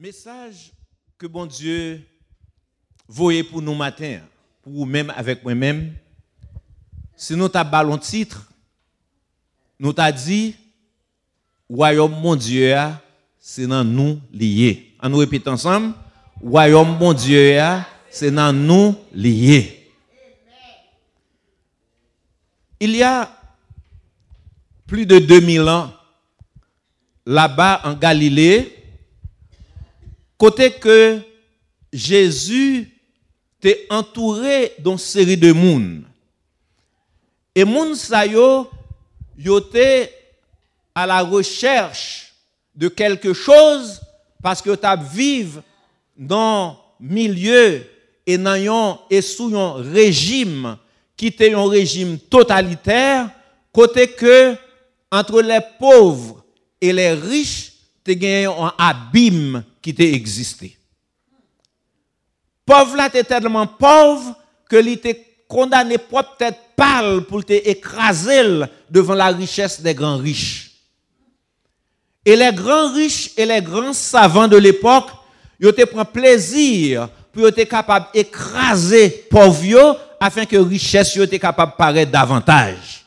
Message que bon Dieu voyait pour nous matin, pour vous-même avec moi-même, si nous t'as ballon titre, nous t'a dit, royaume mon Dieu, c'est dans nous lié. On nous répète ensemble, royaume mon Dieu, c'est dans nous lié. Il y a plus de 2000 ans, là-bas en Galilée, côté que Jésus était entouré d'une série de monde. Et moun sa yo, à la recherche de quelque chose parce que tu vivre dans milieu et et sous un régime qui était un régime totalitaire côté que entre les pauvres et les riches te gagné un abîme qui t'a existé. Pauvre là était tellement pauvre que il était condamné peut-être pâle pour te écraser devant la richesse des grands riches. Et les grands riches et les grands savants de l'époque, ils te prend plaisir pour être capable d'écraser pauvre afin que richesse soit capable de paraître davantage.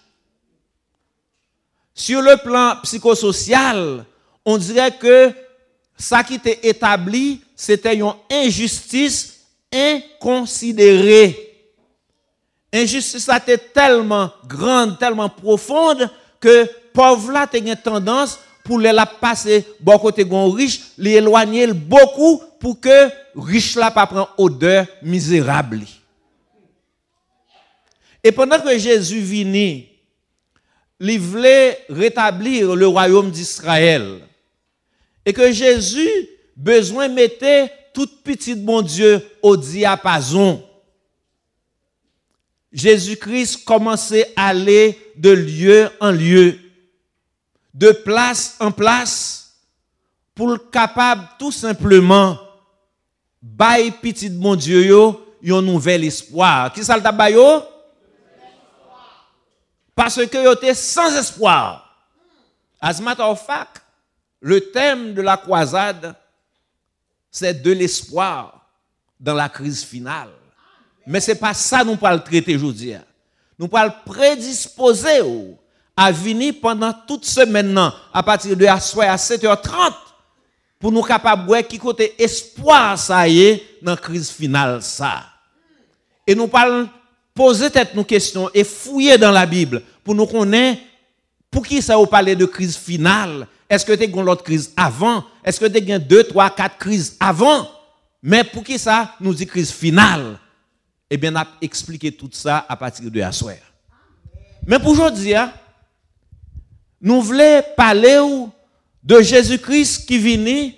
Sur le plan psychosocial, on dirait que ça qui était établi, c'était une injustice inconsidérée. Injustice était tellement grande, tellement profonde, que pauvre là une tendance pour les la passer bon côté gon riche, les éloigner beaucoup pour que riche là pas prendre odeur misérable. Et pendant que Jésus vini, il voulait rétablir le royaume d'Israël. Et que Jésus besoin mettait toute petite bon Dieu au diapason. Jésus-Christ commençait à aller de lieu en lieu, de place en place, pour être capable tout simplement bailler petit bon Dieu yo, un nouvel espoir. Qui ça le Parce que yo était sans espoir. As matter of fact, le thème de la croisade, c'est de l'espoir dans la crise finale. Mais ce n'est pas ça nous le traiter aujourd'hui. Nous le prédisposer à venir pendant toute semaine à partir de à 7h30 pour nous capables de qui côté espoir ça y est dans la crise finale ça. Et nous parlons poser tête nos questions et fouiller dans la Bible pour nous connaître pour qui ça vous parler de crise finale? Est-ce que tu as l'autre crise avant? Est-ce que tu as eu deux, trois, quatre crises avant? Mais pour qui ça nous dit crise finale? Eh bien, on a expliqué tout ça à partir de la soirée. Mais pour aujourd'hui, hein, nous voulons parler de Jésus-Christ qui vient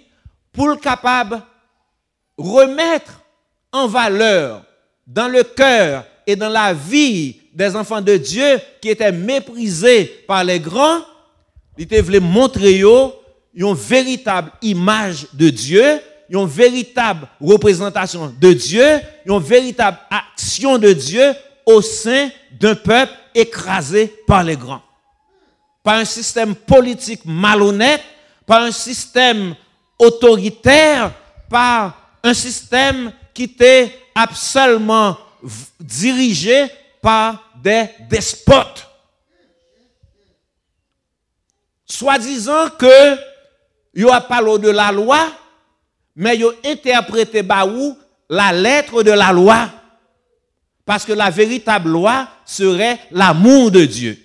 pour le capable remettre en valeur dans le cœur et dans la vie des enfants de Dieu qui étaient méprisés par les grands il te voulait montrer une véritable image de Dieu, une véritable représentation de Dieu, une véritable action de Dieu au sein d'un peuple écrasé par les grands. Par un système politique malhonnête, par un système autoritaire, par un système qui était absolument dirigé par des despotes soi-disant que yo a parlé de la loi, mais yo interprété la lettre de la loi. Parce que la véritable loi serait l'amour de Dieu.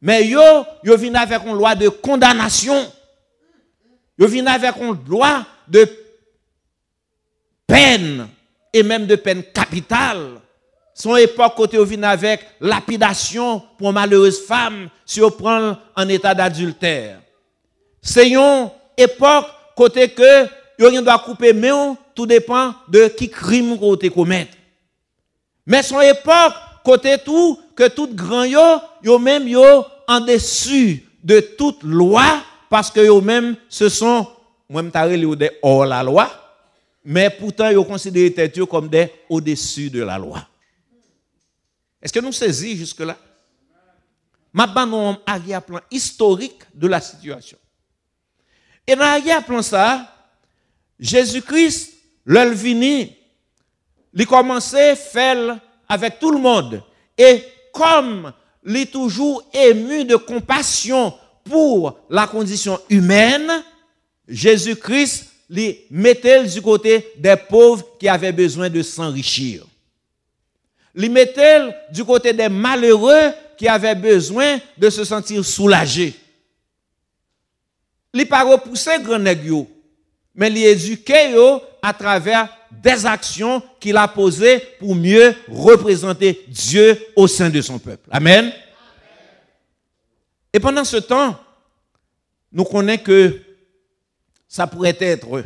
Mais yo, yo vient avec une loi de condamnation. Yo vient avec une loi de peine et même de peine capitale. Son époque côté au vient avec lapidation pour malheureuse femme si on prend en état d'adultère. C'est une époque côté que on doit couper mais tout dépend de qui crime te commettre. Mais son époque côté tout que tout grand yo yo même yo en dessus de toute loi parce que yo même ce sont moi m'taré des hors la loi mais pourtant yo considéré tête comme des au-dessus de la loi. Est-ce que nous saisissons jusque-là? Ma un arrière-plan historique de la situation. Et dans l'arrière-plan ça, Jésus-Christ, vini, il commençait à faire avec tout le monde. Et comme il est toujours ému de compassion pour la condition humaine, Jésus-Christ les mettait du côté des pauvres qui avaient besoin de s'enrichir. Il mettait du côté des malheureux qui avaient besoin de se sentir soulagés. Il pas repoussé grand mais il éduqué à travers des actions qu'il a posées pour mieux représenter Dieu au sein de son peuple. Amen. Et pendant ce temps, nous connaissons que ça pourrait être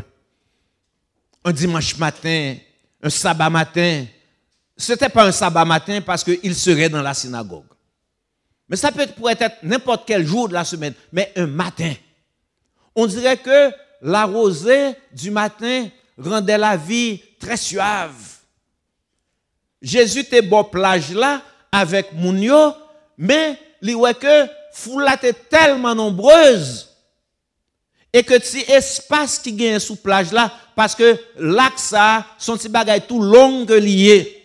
un dimanche matin, un sabbat matin. Ce n'était pas un sabbat matin parce qu'il serait dans la synagogue. Mais ça peut pourrait être n'importe quel jour de la semaine, mais un matin. On dirait que la rosée du matin rendait la vie très suave. Jésus était bon plage là avec Mounio, mais il voit que foule était tellement nombreuse et que si espace qui gagne sous plage là parce que l'axe ça son petit bagage tout long lié.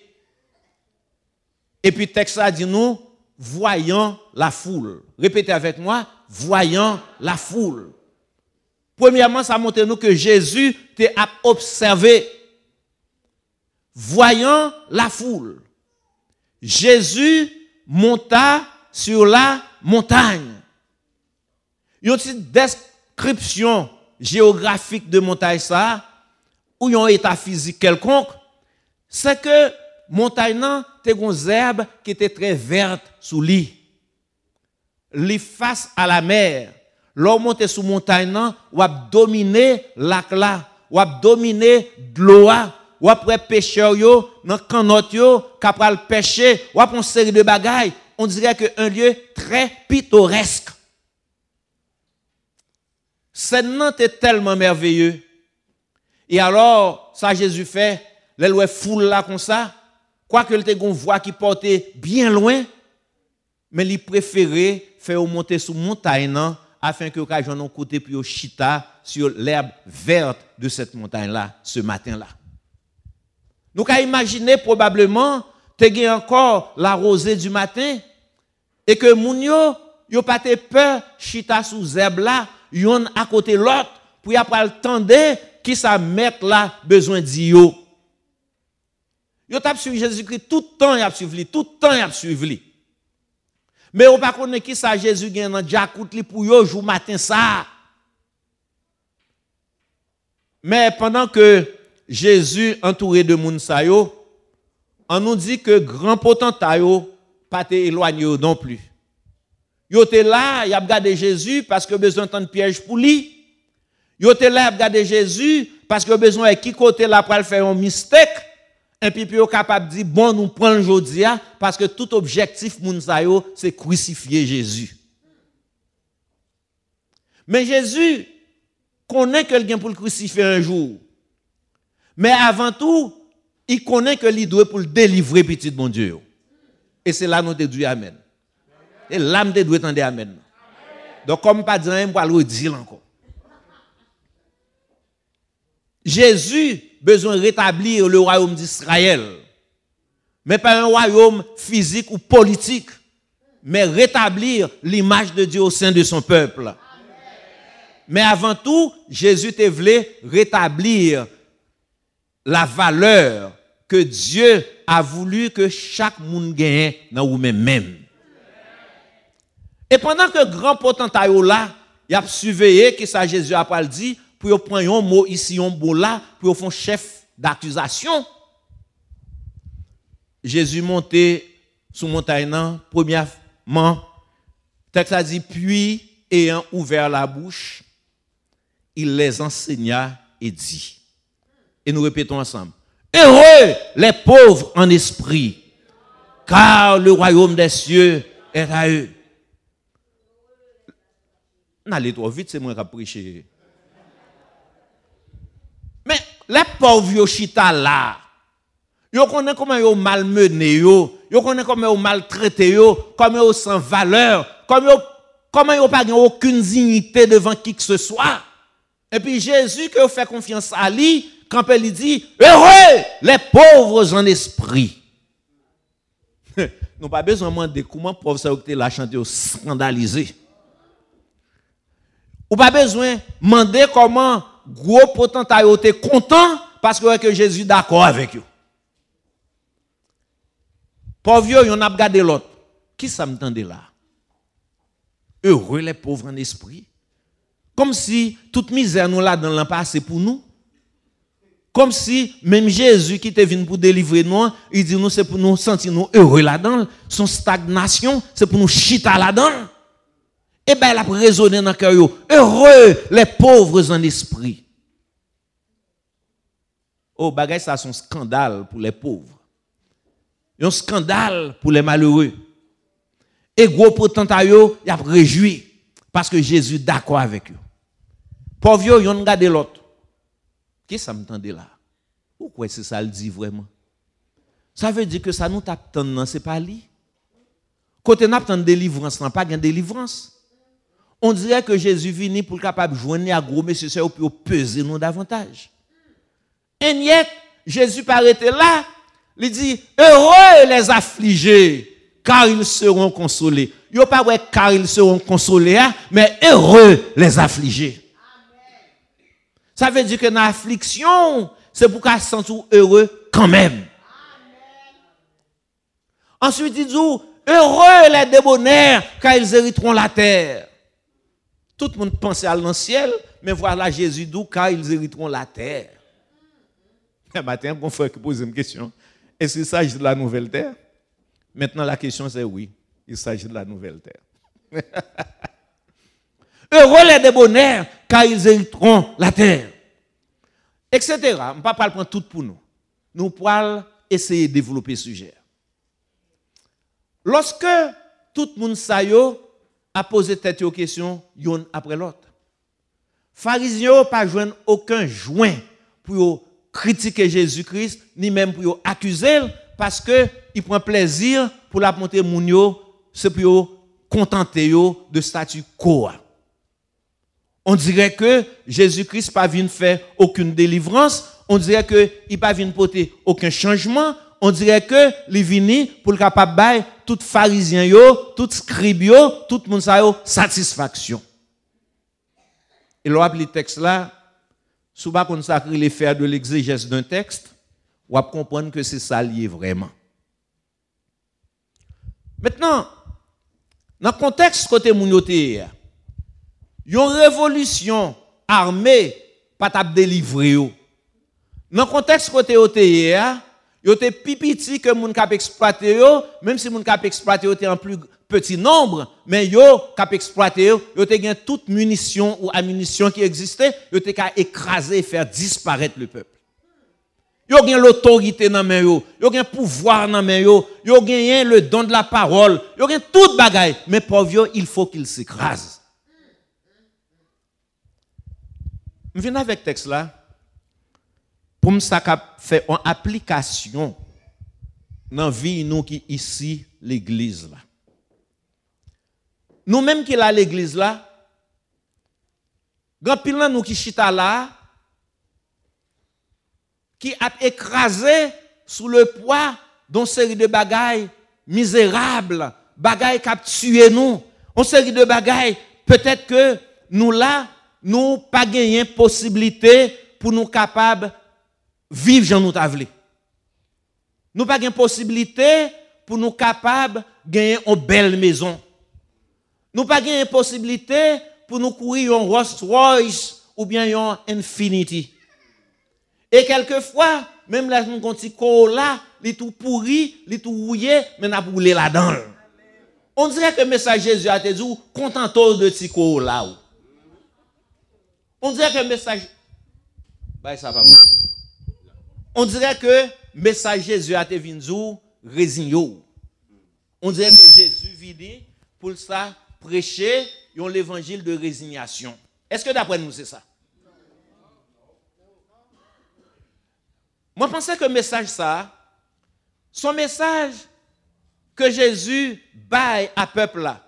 Et puis texte a dit nous voyant la foule. Répétez avec moi, voyant la foule. Premièrement, ça montre nous que Jésus t'a observé. Voyant la foule. Jésus monta sur la montagne. Il y a une description géographique de montagne ça, ou un état physique quelconque, c'est que montagne te herbes qui était très verte sous lit. Li face à la mer. L'on monte sous montagne ou a dominer lac là, ou a l'eau, ou après pêcheur yo, nan canot yo, capral pêcher, ou après une série de bagailles. On dirait que un lieu très pittoresque. C'est est tellement merveilleux. Et alors, ça Jésus fait, les foule là comme ça, quoique le une voix qui portait bien loin, mais il préférait faire monter sous montagne afin que occasion non côté puis chita sur l'herbe verte de cette montagne là ce matin là. Nous avons imaginer probablement te encore la rosée du matin et que moun yo pas peur chita sous herbe là yon à côté l'autre pour après le tendre qui ça mettre là besoin d'yo. Yo t'a suivi Jésus-Christ tout le temps, il a suivi tout le temps, il a suivi Mais on pas connaît qui ça Jésus gagne dans Jacout li pour yo jour matin ça. Mais pendant que Jésus entouré de moun on nous dit que grand potentat yo pas éloigné non plus. Yo était là, il a regardé Jésus parce que besoin de piège pour lui. Yo était là, il a regardé Jésus parce que besoin de qui côté là pour faire un mistake et puis puis capable de dire bon nous prenons aujourd'hui parce que tout objectif moun c'est crucifier Jésus. Mais Jésus connaît que quelqu'un pour le crucifier un jour. Mais avant tout, il connaît que doit pour le délivrer petit bon Dieu. Et c'est là nous te dit amen. Et l'âme de doit entendre amen. Donc comme pas dire on va le dire encore. Jésus besoin de rétablir le royaume d'Israël. Mais pas un royaume physique ou politique, mais rétablir l'image de Dieu au sein de son peuple. Mais avant tout, Jésus te voulait rétablir la valeur que Dieu a voulu que chaque monde gagne dans vous-même. Même. Et pendant que grand potentat là, il a surveillé que ça Jésus a pas dit, pour prendre un mot ici, un mot là, pour faire chef d'accusation. Jésus montait sur montagne, premièrement, texte a dit, puis, ayant ouvert la bouche, il les enseigna et dit. Et nous répétons ensemble. Heureux les pauvres en esprit, car le royaume des cieux est à eux. N'allez trop vite, c'est moi qui prêché. Mais les pauvres yo chita là, yo connaissent comment yo malmené yo, yo connaissent comment yo maltraité yo, comment yo sans valeur, comment yo comment yo pas aucune dignité devant qui que ce soit. Et puis Jésus, que vous fait confiance à lui, quand il dit, heureux les pauvres en esprit. Nous pas besoin de demander comment professeur l'a chanté scandalisé. Ou pas besoin de demander comment gros potentat était content parce que, Jésus d'accord avec eux. Pauvre, on a regardé l'autre. Qui ça me là? Heureux les pauvres en esprit. Comme si toute misère nous l'a dans l'an passé pour nous. Comme si même Jésus qui était venu pour délivrer nous, il dit nous c'est pour nous sentir nous heureux là-dedans. Son stagnation, c'est pour nous chita là-dedans. Eh bien, il a résonné dans le cœur. Heureux les pauvres en esprit. Oh, bagay ça, c'est un scandale pour les pauvres. Un scandale pour les malheureux. Et gros potentat yo, y a réjoui parce que Jésus d'accord avec eux. Pauvre yo, yon gade l'autre. Que ça m'entendait là? Pourquoi c'est ça le dit vraiment? Ça veut dire que ça nous tape non, c'est pas lui. Côté n'a pas de délivrance, n'a pas de délivrance. On dirait que Jésus vient pour capable joindre à gros monsieur c'est pour peser nous davantage. Et niet, Jésus paraît là, il dit heureux les affligés car ils seront consolés. Yo pas ouais car ils seront consolés, hein, mais heureux les affligés. Ça veut dire que dans l'affliction, c'est pour qu'on se sente heureux quand même. Ensuite, il dit, heureux les débonnaires, car ils hériteront la terre. Tout le monde pensait à le ciel, mais voilà Jésus dit, car ils hériteront la terre. Un matin, mon frère qui pose une question. Est-ce qu'il s'agit de la nouvelle terre? Maintenant, la question c'est oui, il s'agit de la nouvelle terre. Heureux les débonnaires, car ils hériteront la terre. Etc. Je ne vais pas prendre tout pour nous. Nous pourrons essayer de développer ce sujet. Lorsque tout le monde a posé tête aux questions, l'un après l'autre, pharisiens pas joué aucun joint pour critiquer Jésus-Christ, ni même pour accuser, parce qu'il prend plaisir pour la monter Mounio, c'est pour contenter de statut quo. On dirait que Jésus-Christ pas venu faire aucune délivrance, on dirait que il pas venu porter aucun changement, on dirait que il venu pour le capable tout pharisien yo, tout scribe tout le monde ça satisfaction. Et l'on le texte là, souvent qu'on consacrer les faire de l'exégèse d'un texte, on va comprendre que c'est ça lié vraiment. Maintenant, dans le contexte côté mounioté, une révolution armée pas t'a délivré Dans le contexte côté yo te pipiti que moun kap exploité yo, même si moun kap exploité yo en plus petit nombre, mais yo kap exploité yo, yo te toute munition ou ammunition qui existait, yo te ka écraser et faire disparaître le peuple. Yo gen l'autorité dans main yo, yo gen pouvoir dans main yo, yo gen le don de la parole, yo gen tout bagaille, mais pauvre yo, il faut qu'il s'écrase. Je viens avec texte là pour me faire une application dans la vie nous qui ici l'église là. Nous même qui là l'église là, grand pile nous qui chita là qui a écrasé sous le poids d'une série de bagailles misérables, bagailles qui ont tué nous, une série de bagailles peut-être que nous là nous pas gagné possibilité pour nous capables vivre Jean nous Nous pas gagné possibilité pour nous capables gagner une belle maison. Nous pas gagné possibilité pour nous courir un Rolls Royce ou bien un Infinity. Et quelquefois, même là, nous avons là, les tout pourri, les tout rouillé, mais nous avons là-dedans. On dirait que le message Jésus a dit, content de ce là. On dirait que le message. Bah, On dirait que le message Jésus a été venu résigné. On dirait que Jésus vient pour ça prêcher l'évangile de résignation. Est-ce que d'après nous c'est ça? Moi, je pensais que le message ça, son message que Jésus baille à peuple là,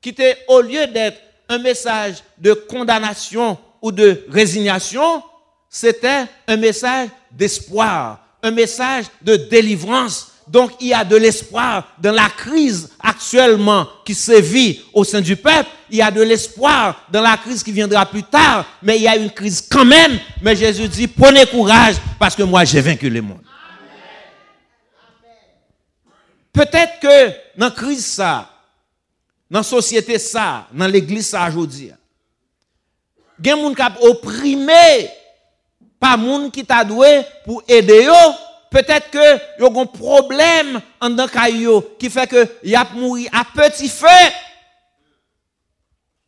qui était au lieu d'être un message de condamnation ou de résignation, c'était un message d'espoir, un message de délivrance. Donc il y a de l'espoir dans la crise actuellement qui sévit au sein du peuple. Il y a de l'espoir dans la crise qui viendra plus tard. Mais il y a une crise quand même. Mais Jésus dit, prenez courage parce que moi j'ai vaincu le monde. Peut-être que dans la crise ça, dans la société ça, dans l'église ça aujourd'hui, il y a des gens qui opprimé par gens qui t'a doué pour aider. Peut-être que y a un problème en dans qui fait que y a à petit feu.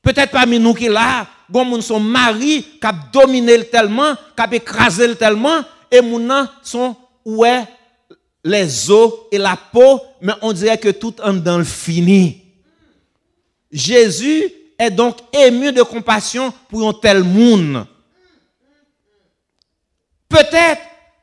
Peut-être parmi nous qui là, gon son mari qui a dominé tellement, qui a écrasé tellement et moun sont ouais les os et la peau, mais on dirait que tout est dans fini. Jésus est donc ému de compassion pour un tel monde. Peut-être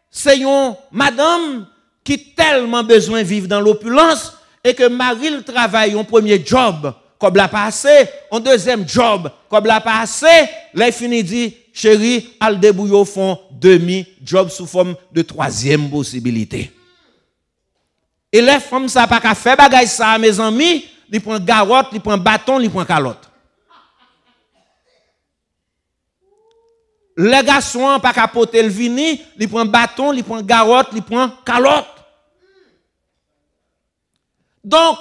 c'est une madame qui tellement besoin de vivre dans l'opulence et que Marie le travaille un premier job comme l'a passé, un deuxième job comme l'a passé, là fini dit chérie, al débouille au fond demi job sous forme de troisième possibilité. Et les femmes ça pas qu'à faire bagay ça mes amis, ils prennent garotte, ils prennent bâton, ils prennent calotte. Les garçons pas qu'à porter le vini, ils prennent bâton, ils prennent garotte, ils prennent calotte. Donc,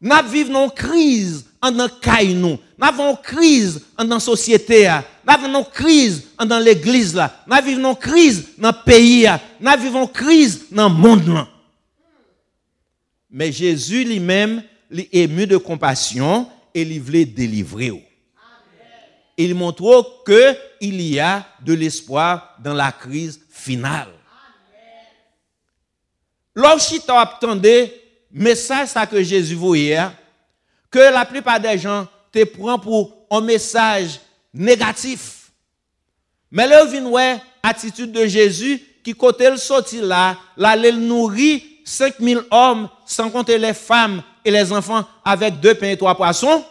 nous vivons une crise en dans nous. Nous avons une crise en dans société. Nous avons une crise dans l'église. Nous vivons une crise dans le pays. Nous vivons une crise dans le monde. Mais Jésus lui-même, est ému de compassion et il voulait délivrer. Il montre qu'il y a de l'espoir dans la crise finale. Lorsqu'il attendait, message ça que Jésus voyait, que la plupart des gens te prennent pour un message négatif. Mais là, attitude de Jésus qui côté le sorti là, là, il nourrit 5000 hommes, sans compter les femmes et les enfants, avec deux pains et trois poissons.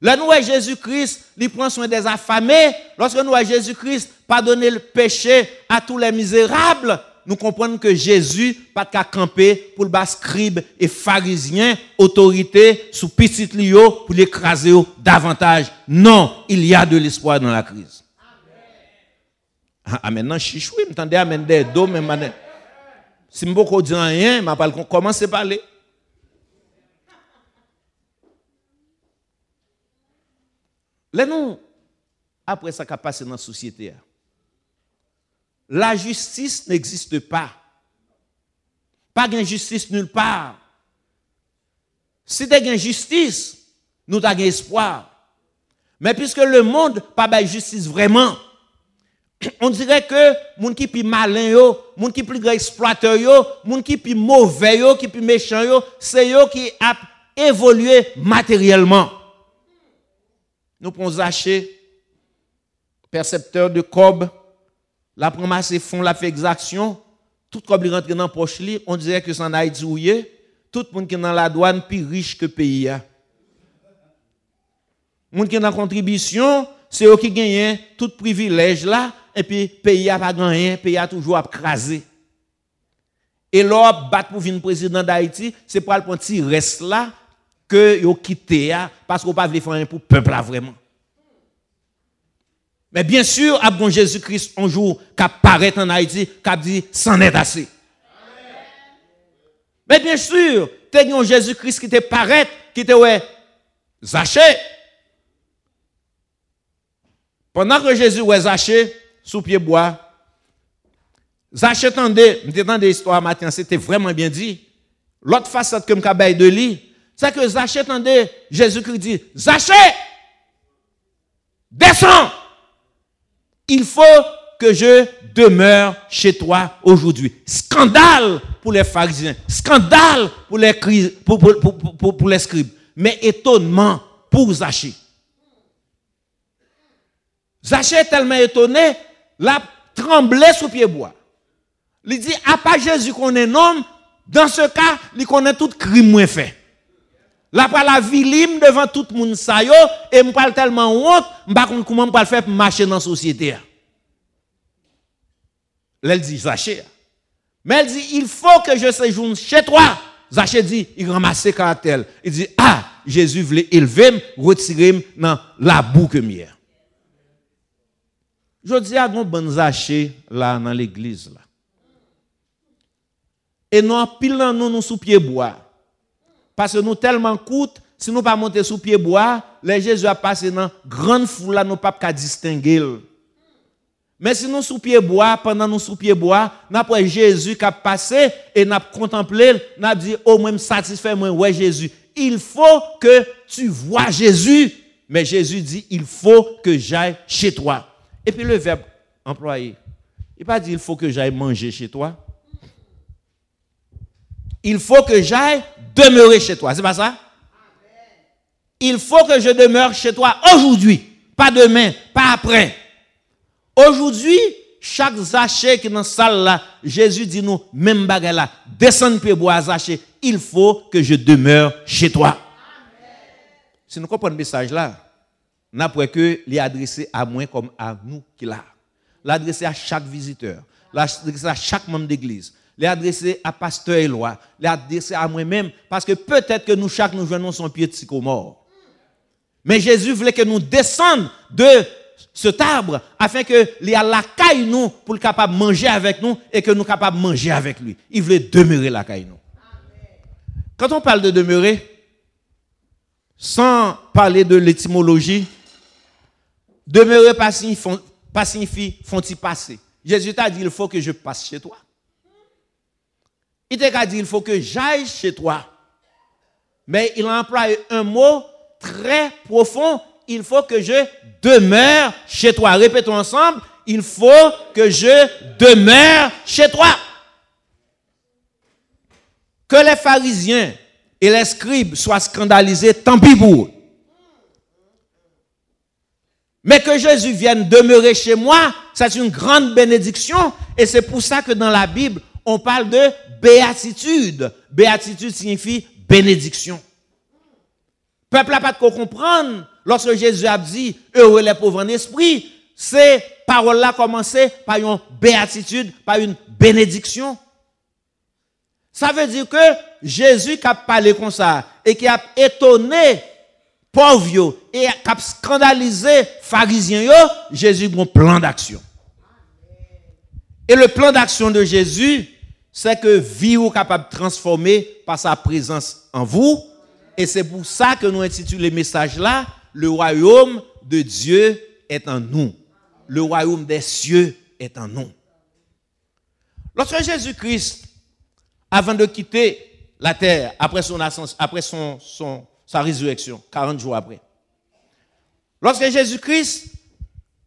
Là, nous, Jésus-Christ, il prend soin des affamés. Lorsque nous, Jésus-Christ, pardonner le péché à tous les misérables, nous comprenons que Jésus pas qu'à camper pour le bas scribe et pharisien, autorité sous petit lio pour l'écraser davantage. Non, il y a de l'espoir dans la crise. Amen. Ah, maintenant, chichou, m'entendez, amen des dos, mais si ne dis rien, je vais commencer à parler. Là, nous, après ça qui a passé dans la société, la justice n'existe pas. Pas de justice nulle part. Si tu as justice, nous avons espoir. Mais puisque le monde pas de justice vraiment, on dirait que moun qui plus malin yo, moun qui plus exploiteur yo, moun qui plus mauvais yo, qui plus méchant yo, c'est yo qui a évolué matériellement. Nous prenons Zaché, percepteur de cob, la promesse fond la fait exaction, tout cob rentre dans poche li, on dirait que c'est en Haïti tout le monde qui est dans la douane plus riche que le pays. Moun qui est dans la contribution, c'est eux qui gagnent tout privilège là, et puis le pays n'a pas gagné, le pays a toujours crasé. Et là, battre pour venir président d'Haïti, c'est pour le petit reste là que yo parce qu'on pas faire pour le peuple là vraiment. Mais bien sûr, bon Jésus-Christ un jour qui apparaît en Haïti, qui dit c'en est assez. Mais bien sûr, tu as Jésus-Christ qui te paraît, qui te ouais, Zaché. Pendant que Jésus ouais Zaché, sous pied bois. Zaché tendait, m'entendez l'histoire matin, c'était vraiment bien dit. L'autre façade que m'cabaye de lit, c'est que Zaché tendait, Jésus-Christ dit, Zaché, descends. Il faut que je demeure chez toi aujourd'hui. Scandale pour les pharisiens, scandale pour les, pour, pour, les scribes, mais étonnement pour Zaché. Zaché est tellement étonné la tremblé sous pied bois. Il dit, à pas Jésus qu'on est homme, dans ce cas, il connaît tout crime moins fait. La pas la vilim devant tout le monde yo et me parle tellement honte, m'pa comment me faire marcher dans la société. Elle dit Zaché. Mais elle dit il faut que je séjourne chez toi. Zaché dit il ramasse. Il dit ah Jésus voulait élever, retirer dans la boucle mière. Je dis à mon bon Zaché dans l'église. Et nous pile nous nous sous pied bois. Parce que nous tellement coûte, si nous pas monter sous pied bois, les Jésus a passé dans grande foule là, nous pas distinguer. Mais si nous sous pied bois, pendant nous sous pied bois, n'a Jésus qui a passé et n'a contemplé, n'a dit, oh, moi, satisfait, moi, ouais, Jésus. Il faut que tu vois Jésus. Mais Jésus dit, il faut que j'aille chez toi. Et puis le verbe employé, il pas dit, il faut que j'aille manger chez toi. Il faut que j'aille demeurer chez toi. C'est pas ça? Il faut que je demeure chez toi aujourd'hui, pas demain, pas après. Aujourd'hui, chaque Zaché qui est dans la salle là, Jésus dit nous, même bagarre là, descends pied bois Zaché, il faut que je demeure chez toi. Si nous comprenons le message là, n'a pas que les adresser à moi comme à nous qui là. L'adresser à chaque visiteur, l'adresser à chaque membre d'église, les adresser à pasteur Éloi, les adresser à moi-même, parce que peut-être que nous, chaque nous joignons son pied de psychomore. Mais Jésus voulait que nous descendions de cet arbre afin que les la caille nous pour le capable manger avec nous et que nous capables de manger avec lui. Il voulait demeurer la caille nous. Quand on parle de demeurer, sans parler de l'étymologie, demeurer pas signifie, font-ils passer. Jésus t'a dit il faut que je passe chez toi. Il t'a dit, il faut que j'aille chez toi. Mais il a employé un mot très profond. Il faut que je demeure chez toi. Répétons ensemble. Il faut que je demeure chez toi. Que les pharisiens et les scribes soient scandalisés, tant pis pour Mais que Jésus vienne demeurer chez moi, c'est une grande bénédiction. Et c'est pour ça que dans la Bible, on parle de béatitude. Béatitude signifie bénédiction. Peuple n'a pas de comprendre. Lorsque Jésus a dit, heureux les pauvres en esprit, ces paroles-là commençaient par une béatitude, par une bénédiction. Ça veut dire que Jésus qui a parlé comme ça et qui a étonné pauvres et qui a scandalisé pharisiens, Jésus a un plan d'action. Et le plan d'action de Jésus, c'est que vie est capable de transformer par sa présence en vous. Et c'est pour ça que nous intitulons le message là, le royaume de Dieu est en nous. Le royaume des cieux est en nous. Lorsque Jésus-Christ, avant de quitter la terre, après son après son, sa résurrection, 40 jours après, lorsque Jésus-Christ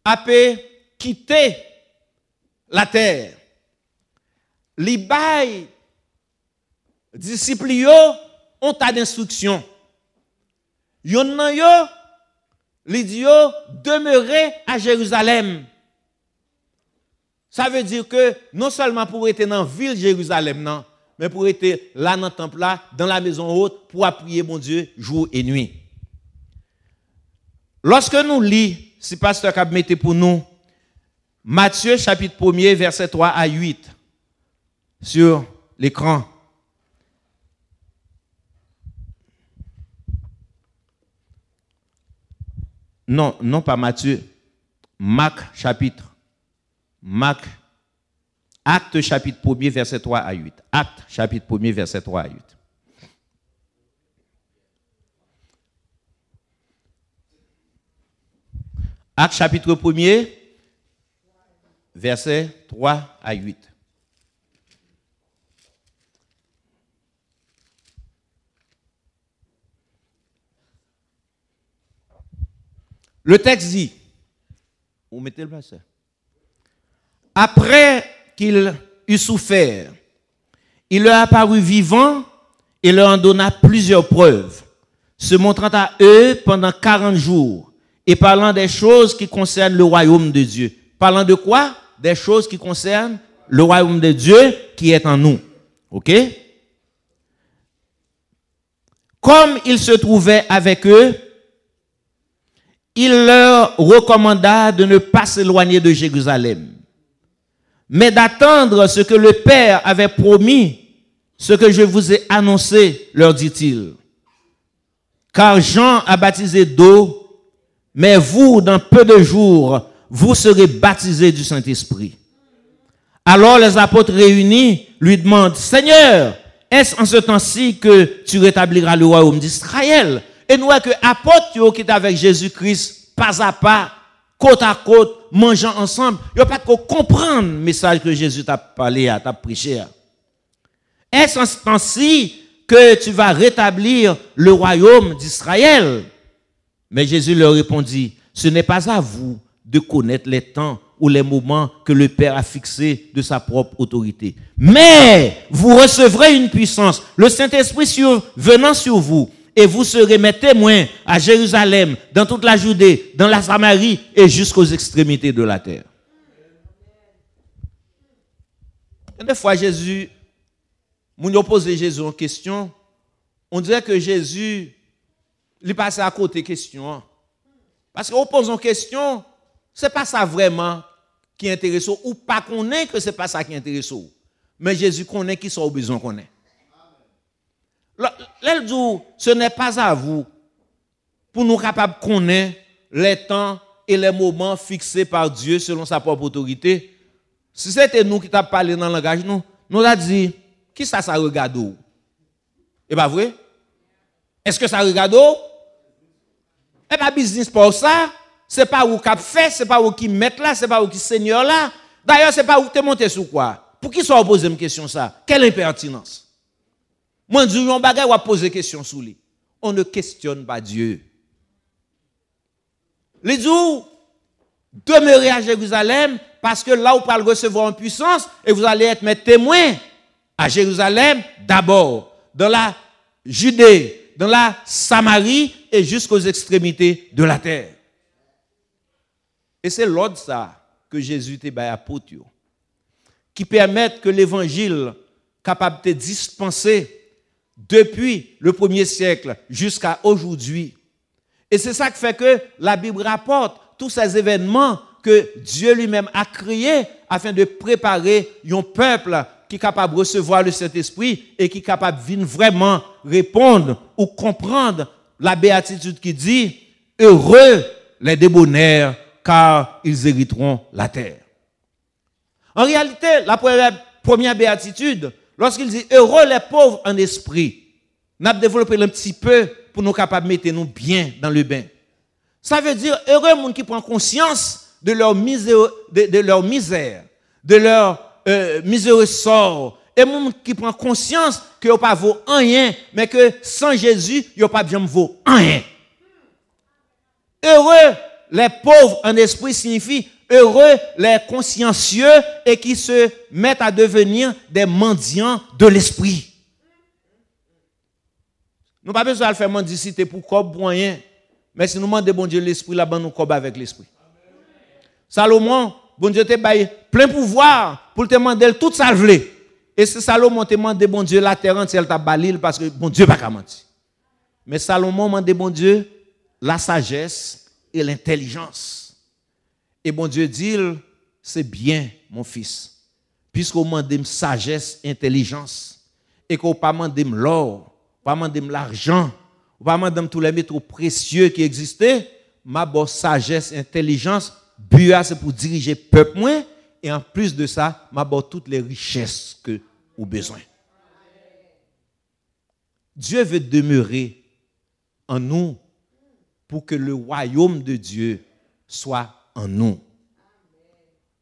a pu quitter la terre, les bails disciples ont tas d'instructions. Yon nan yo, li dit demeurer à Jérusalem. Ça veut dire que non seulement pour être dans la ville de Jérusalem, non, mais pour être là dans le temple, dans la maison haute, pour appuyer mon Dieu jour et nuit. Lorsque nous lisons, si pasteur a mis pour nous, Matthieu chapitre 1er, verset 3 à 8 sur l'écran. Non, non pas Matthieu. Marc chapitre. Marc. Acte chapitre 1er, verset 3 à 8. Acte chapitre 1er, verset 3 à 8. Acte chapitre 1er, verset 3 à 8. Le texte dit, vous mettez le passé. Après qu'il eut souffert, il leur apparut vivant et leur en donna plusieurs preuves, se montrant à eux pendant 40 jours et parlant des choses qui concernent le royaume de Dieu. Parlant de quoi? Des choses qui concernent le royaume de Dieu qui est en nous. OK? Comme il se trouvait avec eux, il leur recommanda de ne pas s'éloigner de Jérusalem, mais d'attendre ce que le Père avait promis, ce que je vous ai annoncé, leur dit-il. Car Jean a baptisé d'eau, mais vous, dans peu de jours, vous serez baptisés du Saint-Esprit. Alors les apôtres réunis lui demandent, Seigneur, est-ce en ce temps-ci que tu rétabliras le royaume d'Israël? Et nous que apôtres qui étaient avec Jésus-Christ, pas à pas, côte à côte, mangeant ensemble, il n'y a pas de comprendre le message que Jésus t'a parlé, t'a prêché. Est-ce en ce temps-ci que tu vas rétablir le royaume d'Israël? Mais Jésus leur répondit, ce n'est pas à vous de connaître les temps ou les moments que le Père a fixés de sa propre autorité. Mais vous recevrez une puissance, le Saint-Esprit venant sur vous, et vous serez mes témoins à Jérusalem, dans toute la Judée, dans la Samarie et jusqu'aux extrémités de la terre. Des fois, Jésus, nous avons Jésus en question. On dirait que Jésus, il passe à côté question. Parce qu'on pose en question, c'est pas ça vraiment qui est intéressant, ou pas qu'on est que c'est pas ça qui est intéressant. Mais Jésus connaît qui sont besoin qu'on est. dit, ce n'est pas à vous pour nous capables de connaître les temps et les moments fixés par Dieu selon sa propre autorité. Si c'était nous qui t'avons parlé dans le langage, nous, nous avons dit, qui ça, ça regarde où? Et pas vrai? Est-ce que ça regarde où? Et pas business pour ça c'est pas où cap fait, c'est pas où qui met là, c'est pas où qui seigneur là. D'ailleurs, c'est pas où tu monté sur quoi? Pour qui soit poser une question ça? Quelle impertinence? Moi, je dis, on ou poser question sous lui. On ne questionne pas Dieu. Les jours, demeurez à Jérusalem parce que là, vous allez recevoir en puissance et vous allez être mes témoins à Jérusalem d'abord, dans la Judée, dans la Samarie et jusqu'aux extrémités de la terre. Et c'est l'ordre ça que Jésus t'a à qui permettent que l'évangile capable de dispenser depuis le premier siècle jusqu'à aujourd'hui. Et c'est ça qui fait que la Bible rapporte tous ces événements que Dieu lui-même a créés afin de préparer un peuple qui est capable de recevoir le Saint-Esprit et qui est capable de vraiment répondre ou comprendre la béatitude qui dit Heureux les débonnaires car ils hériteront la terre. En réalité, la première, béatitude, lorsqu'il dit heureux les pauvres en esprit, n'a développé un petit peu pour nous capables de mettre nous bien dans le bain. Ça veut dire heureux les gens qui prennent conscience de leur misère, de, leur misère, de euh, sort, et gens qui prennent conscience que pas vaut rien, mais que sans Jésus, a pas bien vaut rien. Heureux les pauvres en esprit signifie heureux les consciencieux et qui se mettent à devenir des mendiants de l'esprit. Nous pas besoin de faire mendicité pour cob rien. Mais si nous demandons bon Dieu l'esprit, là-bas nous cob avec l'esprit. Salomon, bon Dieu te baille plein pouvoir pour te demander tout ça Et si Salomon te demande bon Dieu la terre entière t'a balil parce que bon Dieu pas qu'à mentir. Mais Salomon demande bon Dieu la sagesse et l'intelligence. Et bon Dieu dit, c'est bien, mon fils, puisqu'on demande sagesse, intelligence, et qu'on pas demandé l'or, pas demandé l'argent, pas demandé tous les métaux précieux qui existaient, ma bonne sagesse, intelligence, but c'est pour diriger le peuple moins, et en plus de ça, ma bonne toutes les richesses que vous besoin. Dieu veut demeurer en nous pour que le royaume de Dieu soit nous.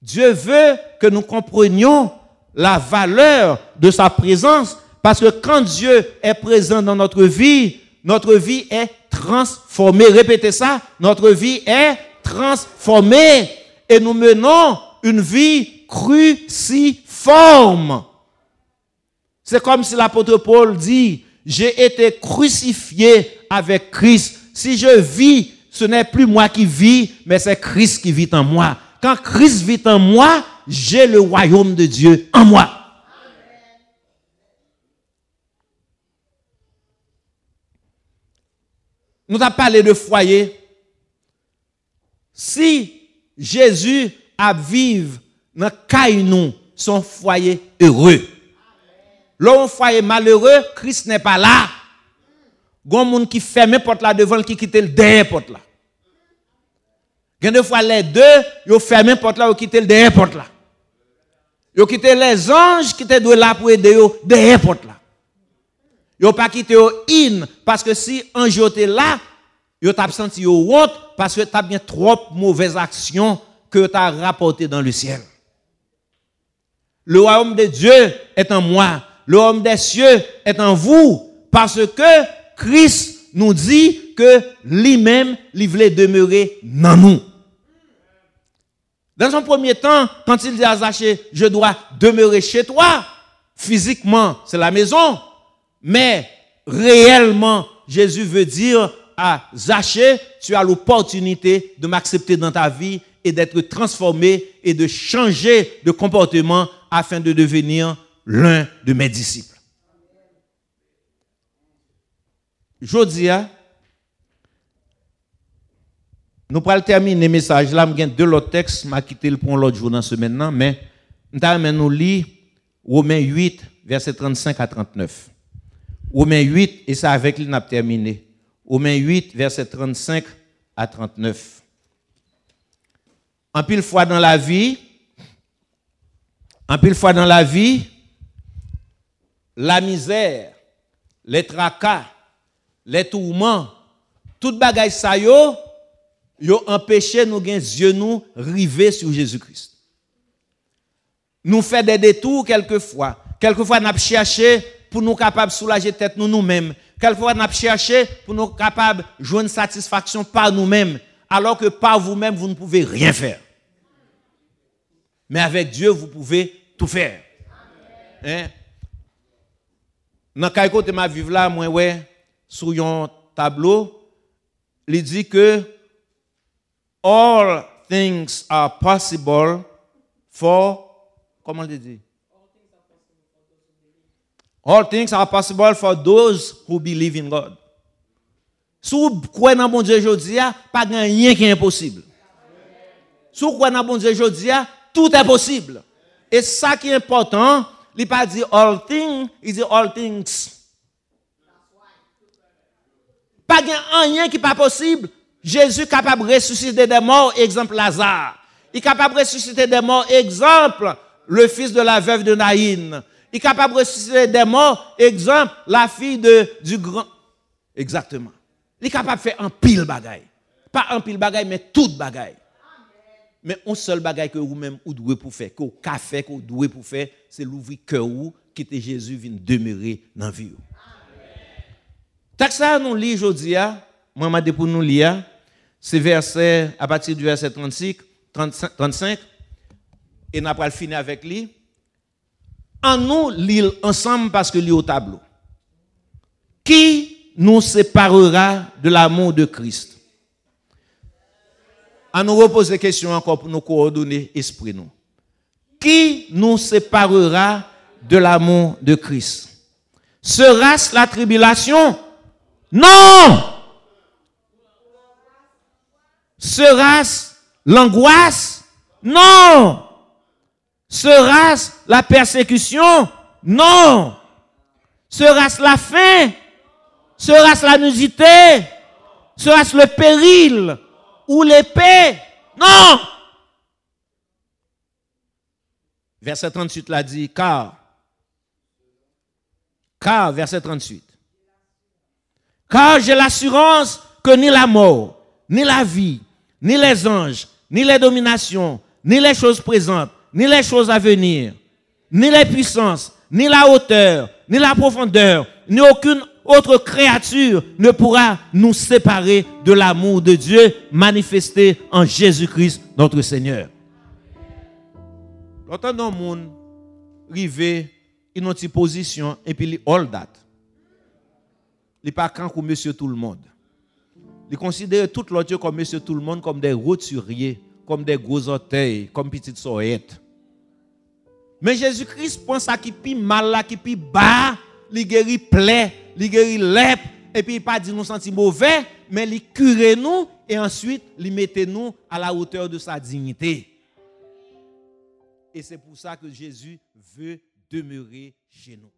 Dieu veut que nous comprenions la valeur de sa présence parce que quand Dieu est présent dans notre vie, notre vie est transformée. Répétez ça, notre vie est transformée et nous menons une vie cruciforme. C'est comme si l'apôtre Paul dit, j'ai été crucifié avec Christ si je vis, ce n'est plus moi qui vis, mais c'est Christ qui vit en moi. Quand Christ vit en moi, j'ai le royaume de Dieu en moi. nous avons parlé de foyer. Si Jésus a vivre dans nous son foyer heureux. L'homme foyer malheureux, Christ n'est pas là. Gon monde qui ferme porte là devant qui quitte le derrière porte là. Gen de fois les deux, yo fermé porte là, yo quitté le derrière porte là. Yo quitté les anges qui étaient là pour aider yo derrière porte là. Yo pas quitté in parce que si ange était là, yo t'a senti honte parce que t'as bien trop mauvaises actions que t'as rapporté dans le ciel. Le royaume de Dieu est en moi. Le royaume des cieux est en vous. Parce que Christ nous dit que lui-même, il voulait demeurer dans nous. Dans son premier temps, quand il dit à Zachée, je dois demeurer chez toi, physiquement, c'est la maison. Mais réellement, Jésus veut dire à Zachée, tu as l'opportunité de m'accepter dans ta vie et d'être transformé et de changer de comportement afin de devenir l'un de mes disciples. Jodia, nous pourrons terminer le message là, je deux autres textes, je quitté le pour l'autre jour dans ce maintenant, mais nous nous lire Romains 8, verset 35 à 39. Romains 8, et ça avec lui, nous terminé. Romains 8, verset 35 à 39. En pile fois dans la vie, en pile fois dans la vie, la misère, les tracas, les tourments, toute bagaille ça yo, yo empêché nous gain yeux nous river sur Jésus-Christ. Nous fait des détours quelquefois. Quelquefois nous cherché pour nous capables de soulager tête nous nous-mêmes. Quelquefois nous cherché pour nous capables de jouer satisfaction par nous-mêmes alors que par vous-même vous ne pouvez rien faire. Mais avec Dieu, vous pouvez tout faire. Hein? Dans quel côté ma vivre là, moi, ouais, sur un tableau, il dit que all things are possible for, comment il dit? All things are possible for those who believe in God. Si vous croyez dans bon Dieu aujourd'hui, pas rien qui est impossible. Si vous croyez dans bon Dieu aujourd'hui, tout est possible. Et ça qui est important, il n'est pas dit all things, il dit all things. Pas rien qui n'est pas possible. Jésus est capable de ressusciter des morts, exemple Lazare. Il est capable de ressusciter des morts, exemple le fils de la veuve de Naïn. Il est capable de ressusciter des morts, exemple la fille de, du grand. Exactement. Il est capable de faire un pile bagaille. Pas un pile bagaille, mais toute bagaille. Mais un seul bagage que vous-même vous devez pour faire, que vous fait, que vous devez pour faire, c'est l'ouvrir cœur ou quitter Jésus vient demeurer dans la vie. Ça nous lit aujourd'hui, maman de pour nous lire, c'est verset à partir du verset 36, 35, et nous allons finir avec lui. En nous lire ensemble parce que lit au tableau. Qui nous séparera de l'amour de Christ? à nous reposer des questions encore pour nous coordonner esprit nous. Qui nous séparera de l'amour de Christ? Sera-ce la tribulation? Non Sera-ce l'angoisse? Non. Sera-ce la persécution? Non. Sera-ce la faim? Sera-ce la nudité? Sera-ce le péril ou l'épée? Non! Verset 38 l'a dit, car, car, verset 38, car j'ai l'assurance que ni la mort, ni la vie, ni les anges, ni les dominations, ni les choses présentes, ni les choses à venir, ni les puissances, ni la hauteur, ni la profondeur, ni aucune autre créature ne pourra nous séparer de l'amour de Dieu manifesté en Jésus-Christ, notre Seigneur. L'autre le monde, rivé, une position, et puis all that. Il pas quand monsieur tout le monde. Il considère tout l'autre comme monsieur tout le monde comme des roturiers, comme des gros orteils, comme petites soyettes. Mais Jésus-Christ pense à qui pi mal là, qui pi bas, il guérit plaît, il guérit lèpre, et puis il pas dit nous sentir mauvais, mais il cure nous et ensuite il mettait nous à la hauteur de sa dignité. Et c'est pour ça que Jésus veut demeurer chez nous.